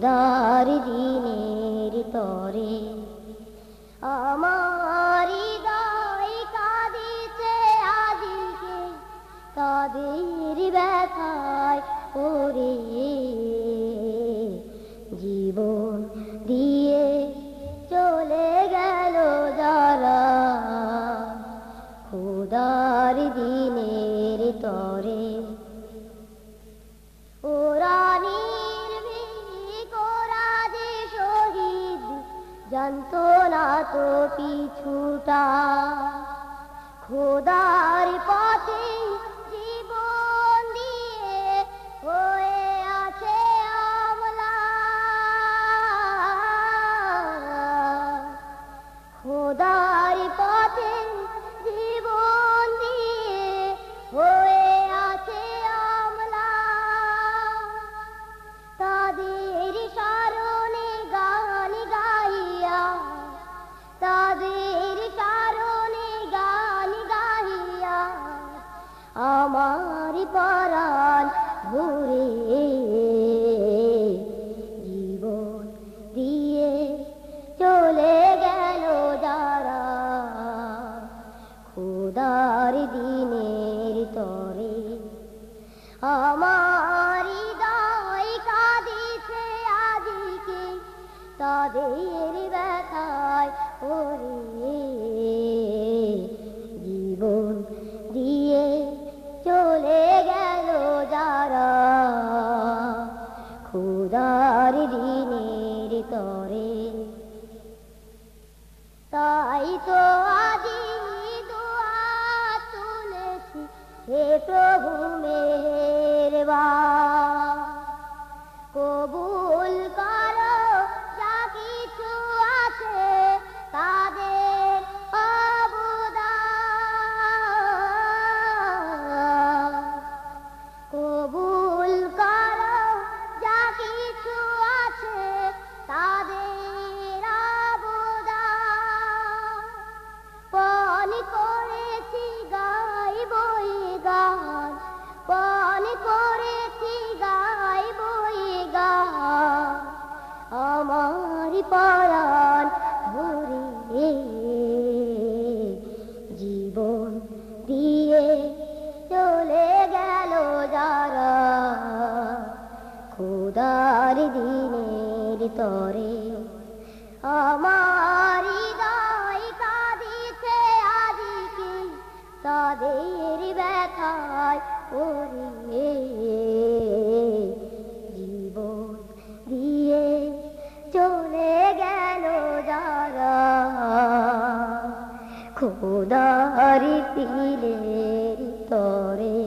খুদার দিনের তরে। আমার হৃদয় কাঁদিছে আদিকে, তাদের ব্যথায় করে জীবন দিয়ে চলে গেল যারা, খুদার দিনের তরে। জানতো না তো পিছুটা। খোদার পথে ভুরে জীবন দিয়ে চলে গেল যারা খোদার দিনের তরে। আমার হৃদয় কাঁদিছে আজকে তাদের ব্যথায় ওরে তাই তো আদি দোয়া তুলেছি হে প্রভু মেহেরবা কবুল খোদার দিনের তরে। আমার হৃদয় কাঁদিছে আদিকে, তাদের ব্যথায় ওরে জীবন দিয়ে চলে গেল যারা, খোদার তিলের তরে।